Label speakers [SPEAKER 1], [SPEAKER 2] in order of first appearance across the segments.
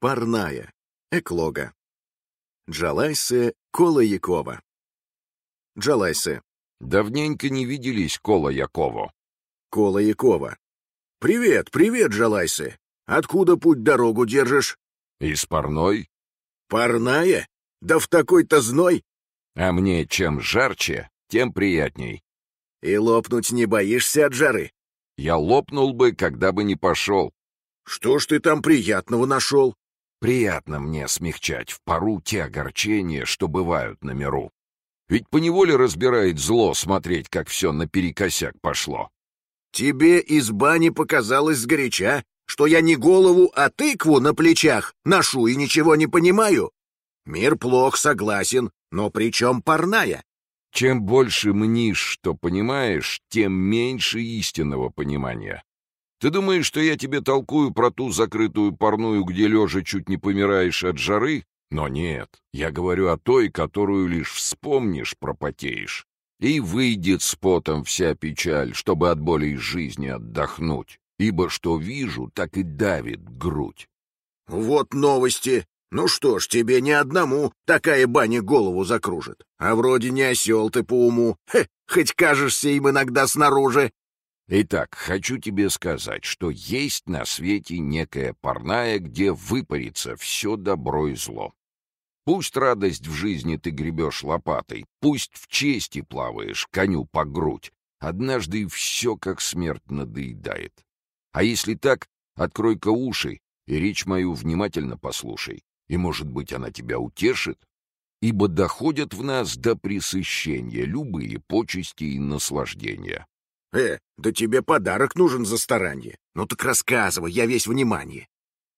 [SPEAKER 1] Парная. Эклога. Джалайсе Кола-Якова. Джалайсе.
[SPEAKER 2] Давненько не виделись, Кола Яково.
[SPEAKER 1] Кола-Якова. Привет, привет, Джалайсе. Откуда путь дорогу держишь?
[SPEAKER 2] Из парной?
[SPEAKER 1] Парная? Да в такой-то зной.
[SPEAKER 2] А мне чем жарче, тем приятней.
[SPEAKER 1] И лопнуть не боишься от жары?
[SPEAKER 2] Я лопнул бы, когда бы не пошел.
[SPEAKER 1] Что ж ты там приятного нашел?
[SPEAKER 2] Приятно мне смягчать в пару те огорчения, что бывают на миру. Ведь поневоле разбирает зло смотреть, как все наперекосяк пошло.
[SPEAKER 1] Тебе из бани показалось сгоряча, что я не голову, а тыкву на плечах ношу и ничего не понимаю? Мир плох, согласен, но при чем парная?
[SPEAKER 2] Чем больше мнишь, что понимаешь, тем меньше истинного понимания. Ты думаешь, что я тебе толкую про ту закрытую парную, где лежа чуть не помираешь от жары? Но нет, я говорю о той, которую лишь вспомнишь, пропотеешь. И выйдет с потом вся печаль, чтобы от боли из жизни отдохнуть. Ибо что вижу, так и давит грудь.
[SPEAKER 1] Вот новости. Ну что ж, тебе ни одному такая баня голову закружит. А вроде не осел ты по уму. Хе, хоть кажешься им иногда снаружи.
[SPEAKER 2] Итак, хочу тебе сказать, что есть на свете некая парная, где выпарится все добро и зло. Пусть радость в жизни ты гребешь лопатой, пусть в чести плаваешь, коню по грудь, однажды все как смерть надоедает. А если так, открой-ка уши и речь мою внимательно послушай, и, может быть, она тебя утешит, ибо доходят в нас до пресыщения любые почести и наслаждения.
[SPEAKER 1] Э, да тебе подарок нужен за старание. Ну так рассказывай, я весь внимание.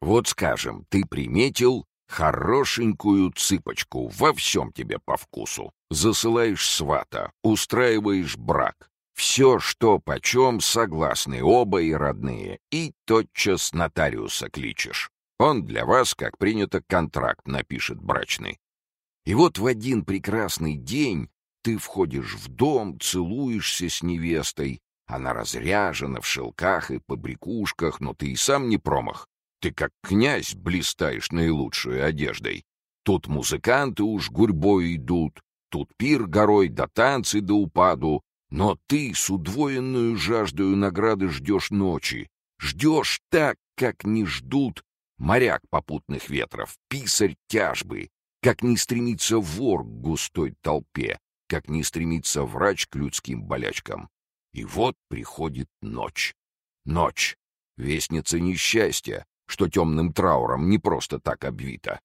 [SPEAKER 2] Вот скажем, ты приметил хорошенькую цыпочку, во всем тебе по вкусу. Засылаешь свата, устраиваешь брак. Все, что почем, согласны оба и родные, и тотчас нотариуса кличешь. Он для вас, как принято, контракт напишет брачный. И вот в один прекрасный день ты входишь в дом, целуешься с невестой. Она разряжена в шелках и побрякушках, но ты и сам не промах. Ты как князь блистаешь наилучшей одеждой. Тут музыканты уж гурьбой идут, тут пир горой, да танцы до упаду. Но ты с удвоенную жаждою награды ждешь ночи. Ждешь так, как не ждут моряк попутных ветров, писарь тяжбы, как не стремится вор к густой толпе, как не стремится врач к людским болячкам. И вот приходит ночь. Ночь. Вестница несчастья, что темным трауром не просто так обвита.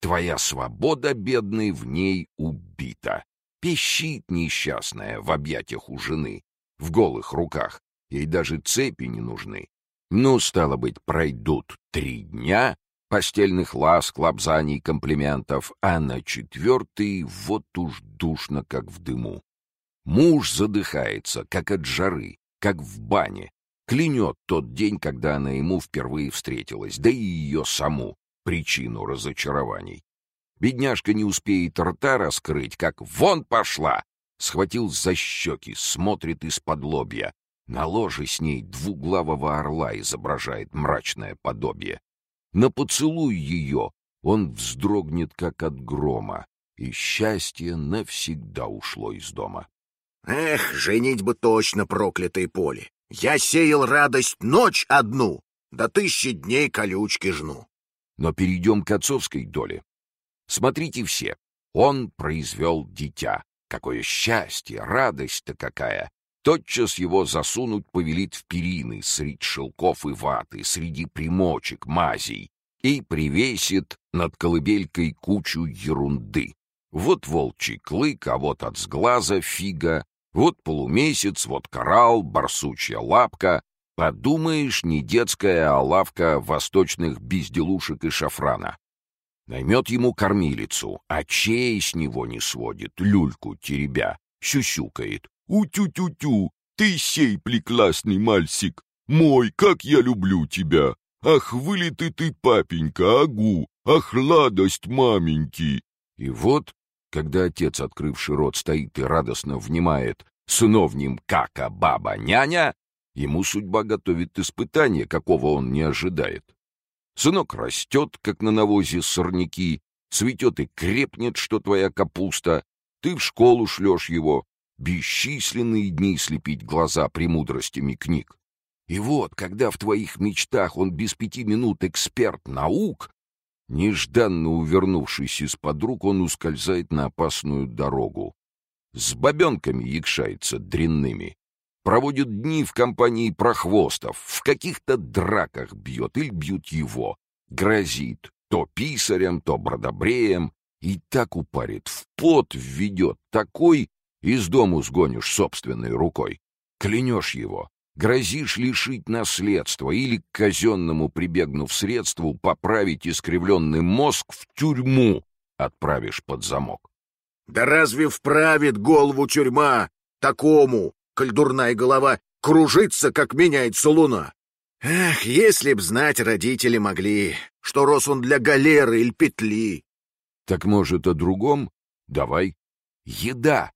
[SPEAKER 2] Твоя свобода, бедный, в ней убита. Пищит несчастная в объятиях у жены, в голых руках. Ей даже цепи не нужны. Ну, стало быть, пройдут три дня, постельных ласк, лапзаний, комплиментов, а на четвертый вот уж душно, как в дыму. Муж задыхается, как от жары, как в бане, клянет тот день, когда она ему впервые встретилась, да и ее саму, причину разочарований. Бедняжка не успеет рта раскрыть, как «вон пошла!» Схватил за щеки, смотрит из-под лобья. На ложе с ней двуглавого орла изображает мрачное подобие. На поцелуй ее он вздрогнет, как от грома, и счастье навсегда ушло из дома.
[SPEAKER 1] Эх, женить бы точно проклятое поле. Я сеял радость ночь одну, до тысячи дней колючки жну.
[SPEAKER 2] Но перейдем к отцовской доле. Смотрите все, он произвел дитя. Какое счастье, радость-то какая! Тотчас его засунуть повелит в перины среди шелков и ваты, среди примочек, мазей, и привесит над колыбелькой кучу ерунды. Вот волчий клык, а вот от сглаза фига, вот полумесяц, вот коралл, барсучья лапка. Подумаешь, не детская, а лавка восточных безделушек и шафрана. Наймет ему кормилицу, а чей с него не сводит, люльку теребя, сюсюкает. «У-тю-тю-тю, ты сей прекрасный мальчик! Мой, как я люблю тебя! Ах, вылитый ты, папенька, агу! Ах, ладость маменьки!» И вот, когда отец, открывший рот, стоит и радостно внимает сыновним кака баба няня, ему судьба готовит испытание, какого он не ожидает. Сынок растет, как на навозе сорняки, цветет и крепнет, что твоя капуста, ты в школу шлешь его, бесчисленные дни слепить глаза премудростями книг. И вот, когда в твоих мечтах он без пяти минут эксперт наук, нежданно увернувшись из-под рук, он ускользает на опасную дорогу. С бабенками якшается дрянными. Проводит дни в компании прохвостов, в каких-то драках бьет или бьют его. Грозит то писарем, то бродобреем. И так упарит, в пот введет, такой из дому сгонишь собственной рукой. Клянешь его, грозишь лишить наследства или к казенному прибегнув средству поправить искривленный мозг в тюрьму отправишь под замок.
[SPEAKER 1] Да разве вправит голову тюрьма такому, коль дурная голова кружится, как меняется луна? Эх, если б знать родители могли, что рос он для галеры или петли.
[SPEAKER 2] Так может, о другом? Давай. Еда,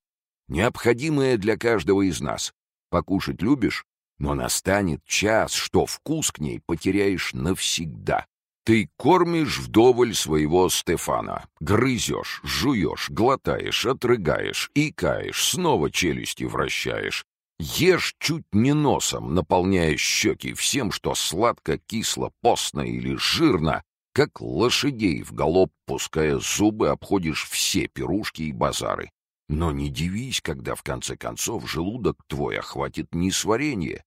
[SPEAKER 2] необходимая для каждого из нас. Покушать любишь? Но настанет час, что вкус к ней потеряешь навсегда. Ты кормишь вдоволь своего Стефана, грызешь, жуешь, глотаешь, отрыгаешь, икаешь, снова челюсти вращаешь. Ешь чуть не носом, наполняя щеки всем, что сладко, кисло, постно или жирно, как лошадей в галоп, пуская зубы, обходишь все пирушки и базары. Но не дивись, когда в конце концов желудок твой охватит несварение.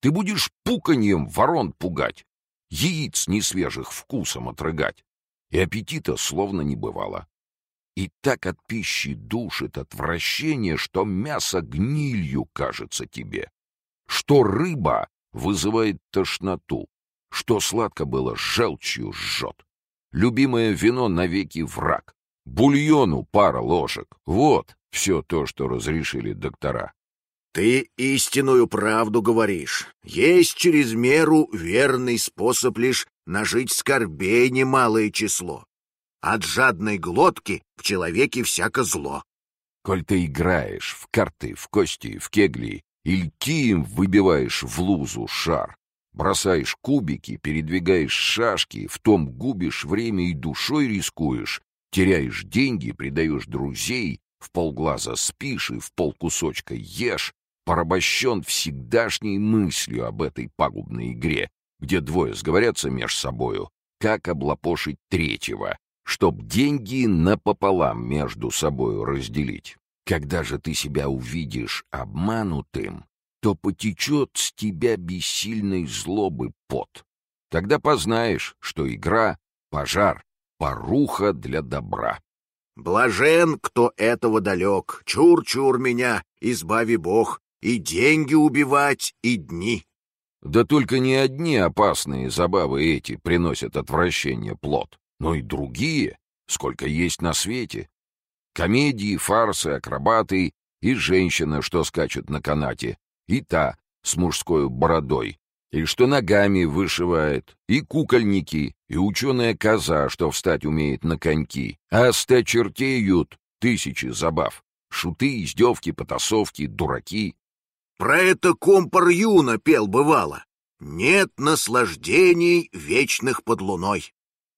[SPEAKER 2] Ты будешь пуканьем ворон пугать, яиц несвежих вкусом отрыгать, и аппетита словно не бывало. И так от пищи душит отвращение, что мясо гнилью кажется тебе, что рыба вызывает тошноту, что сладко было желчью жжет. Любимое вино навеки враг, бульону пара ложек. Вот все то, что разрешили доктора.
[SPEAKER 1] Ты истинную правду говоришь. Есть через меру верный способ лишь нажить скорбей немалое число. От жадной глотки в человеке всяко зло.
[SPEAKER 2] Коль ты играешь в карты, в кости, в кегли, или кием выбиваешь в лузу шар, бросаешь кубики, передвигаешь шашки, в том губишь время и душой рискуешь, теряешь деньги, предаешь друзей, в полглаза спишь и в полкусочка ешь, порабощен всегдашней мыслью об этой пагубной игре, где двое сговорятся меж собою, как облапошить третьего, чтоб деньги напополам между собою разделить. Когда же ты себя увидишь обманутым, то потечет с тебя бессильной злобы пот. Тогда познаешь, что игра — пожар, поруха для добра.
[SPEAKER 1] Блажен, кто этого далек, чур-чур меня, избави Бог, и деньги убивать, и дни.
[SPEAKER 2] Да только не одни опасные забавы эти приносят отвращение плод, но и другие, сколько есть на свете. Комедии, фарсы, акробаты и женщина, что скачет на канате, и та с мужской бородой, и что ногами вышивает, и кукольники, и ученая коза, что встать умеет на коньки, а стачертеют тысячи забав. Шуты, издевки, потасовки, дураки,
[SPEAKER 1] про это компар Юна пел бывало. Нет наслаждений вечных под луной.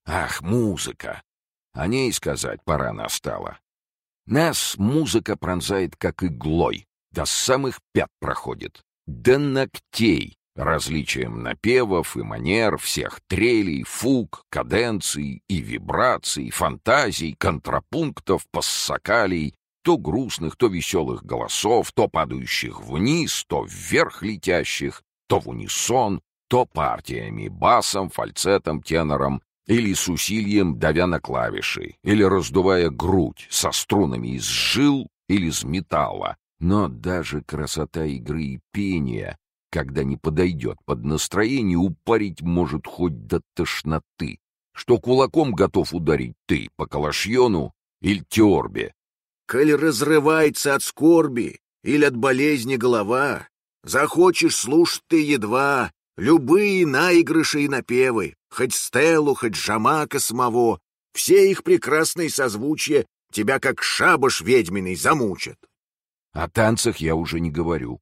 [SPEAKER 2] Ах, музыка! О ней сказать пора настала. Нас музыка пронзает как иглой, до самых пят проходит, до ногтей, различием напевов и манер, всех трелей, фуг, каденций и вибраций, фантазий, контрапунктов, пассакалий, то грустных, то веселых голосов, то падающих вниз, то вверх летящих, то в унисон, то партиями, басом, фальцетом, тенором, или с усилием давя на клавиши, или раздувая грудь со струнами из жил или из металла. Но даже красота игры и пения, когда не подойдет под настроение, упарить может хоть до тошноты, что кулаком готов ударить ты по калашьону или теорбе,
[SPEAKER 1] Коль разрывается от скорби или от болезни голова, захочешь слушать ты едва, Любые наигрыши и напевы, хоть Стеллу, хоть Жамака самого, все их прекрасные созвучия тебя как шабаш ведьминый замучат.
[SPEAKER 2] О танцах я уже не говорю.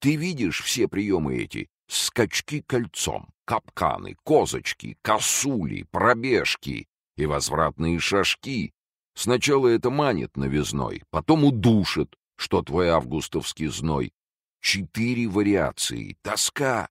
[SPEAKER 2] Ты видишь все приемы эти? Скачки кольцом, капканы, козочки, косули, пробежки и возвратные шажки. Сначала это манит новизной, потом удушит, что твой августовский зной. Четыре вариации, тоска.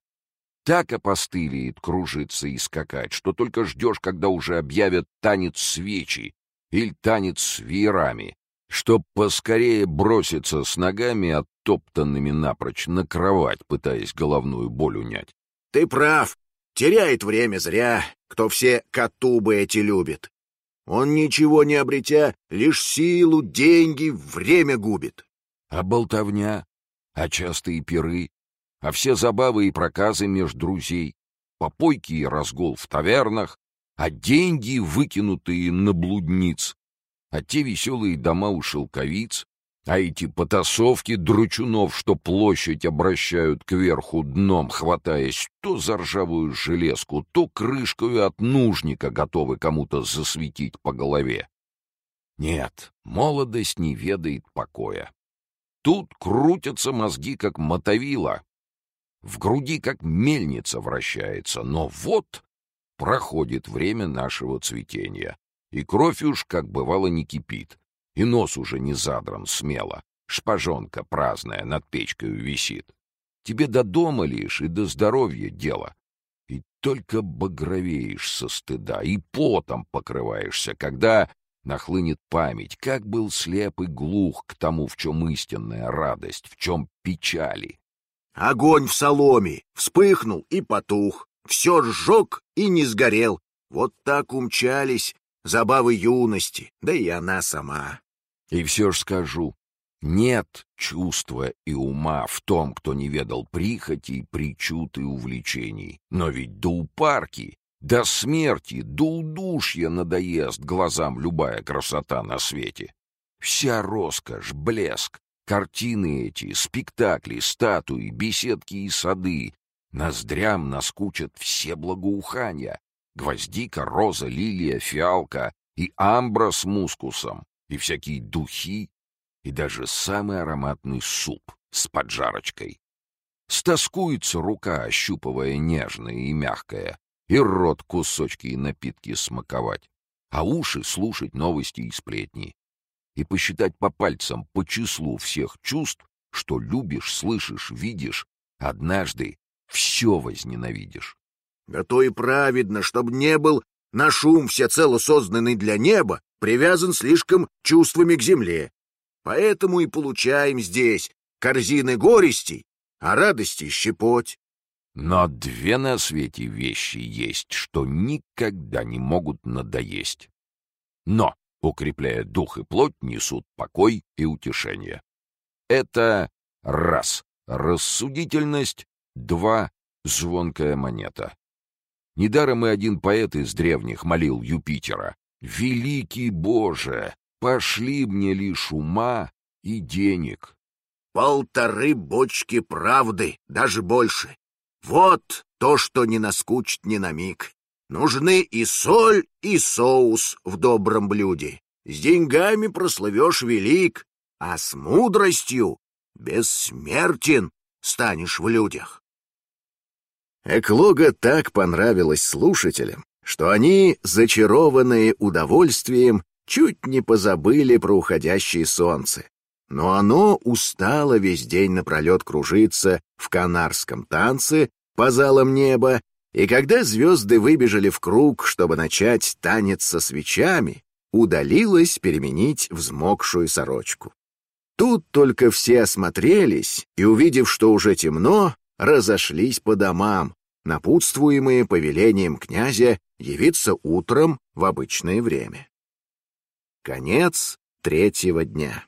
[SPEAKER 2] Так опостылеет кружиться и скакать, что только ждешь, когда уже объявят танец свечи или танец с веерами, чтоб поскорее броситься с ногами, оттоптанными напрочь, на кровать, пытаясь головную боль унять.
[SPEAKER 1] Ты прав. Теряет время зря, кто все котубы эти любит. Он, ничего не обретя, лишь силу, деньги, время губит.
[SPEAKER 2] А болтовня, а частые пиры, а все забавы и проказы меж друзей, попойки и разгул в тавернах, а деньги, выкинутые на блудниц, а те веселые дома у шелковиц, а эти потасовки дручунов, что площадь обращают кверху дном, хватаясь то за ржавую железку, то крышкою от нужника готовы кому-то засветить по голове. Нет, молодость не ведает покоя. Тут крутятся мозги, как мотовила. В груди, как мельница вращается. Но вот проходит время нашего цветения. И кровь уж, как бывало, не кипит. И нос уже не задран смело. Шпажонка праздная над печкой висит. Тебе до дома лишь и до здоровья дело. И только багровеешь со стыда, и потом покрываешься, когда нахлынет память, как был слеп и глух к тому, в чем истинная радость, в чем печали.
[SPEAKER 1] Огонь в соломе вспыхнул и потух, все сжег и не сгорел. Вот так умчались забавы юности, да и она сама.
[SPEAKER 2] И все ж скажу, нет чувства и ума в том, кто не ведал прихотей, причуд и увлечений. Но ведь до упарки, до смерти, до удушья надоест глазам любая красота на свете. Вся роскошь, блеск, картины эти, спектакли, статуи, беседки и сады, ноздрям наскучат все благоухания. Гвоздика, роза, лилия, фиалка и амбра с мускусом и всякие духи, и даже самый ароматный суп с поджарочкой. Стоскуется рука, ощупывая нежное и мягкое, и рот кусочки и напитки смаковать, а уши слушать новости и сплетни, и посчитать по пальцам по числу всех чувств, что любишь, слышишь, видишь, однажды все возненавидишь.
[SPEAKER 1] Да то и праведно, чтоб не был на шум всецело созданный для неба, привязан слишком чувствами к земле. Поэтому и получаем здесь корзины горестей, а радости щепоть.
[SPEAKER 2] Но две на свете вещи есть, что никогда не могут надоесть. Но, укрепляя дух и плоть, несут покой и утешение. Это раз — рассудительность, два — звонкая монета. Недаром и один поэт из древних молил Юпитера Великий Боже, пошли мне лишь ума и денег.
[SPEAKER 1] Полторы бочки правды, даже больше. Вот то, что не наскучит ни на миг. Нужны и соль, и соус в добром блюде. С деньгами прослывешь велик, а с мудростью бессмертен станешь в людях. Эклога так понравилась слушателям, что они, зачарованные удовольствием, чуть не позабыли про уходящее солнце. Но оно устало весь день напролет кружиться в канарском танце по залам неба, и когда звезды выбежали в круг, чтобы начать танец со свечами, удалилось переменить взмокшую сорочку. Тут только все осмотрелись и, увидев, что уже темно, разошлись по домам, напутствуемые повелением князя явиться утром в обычное время. Конец третьего дня.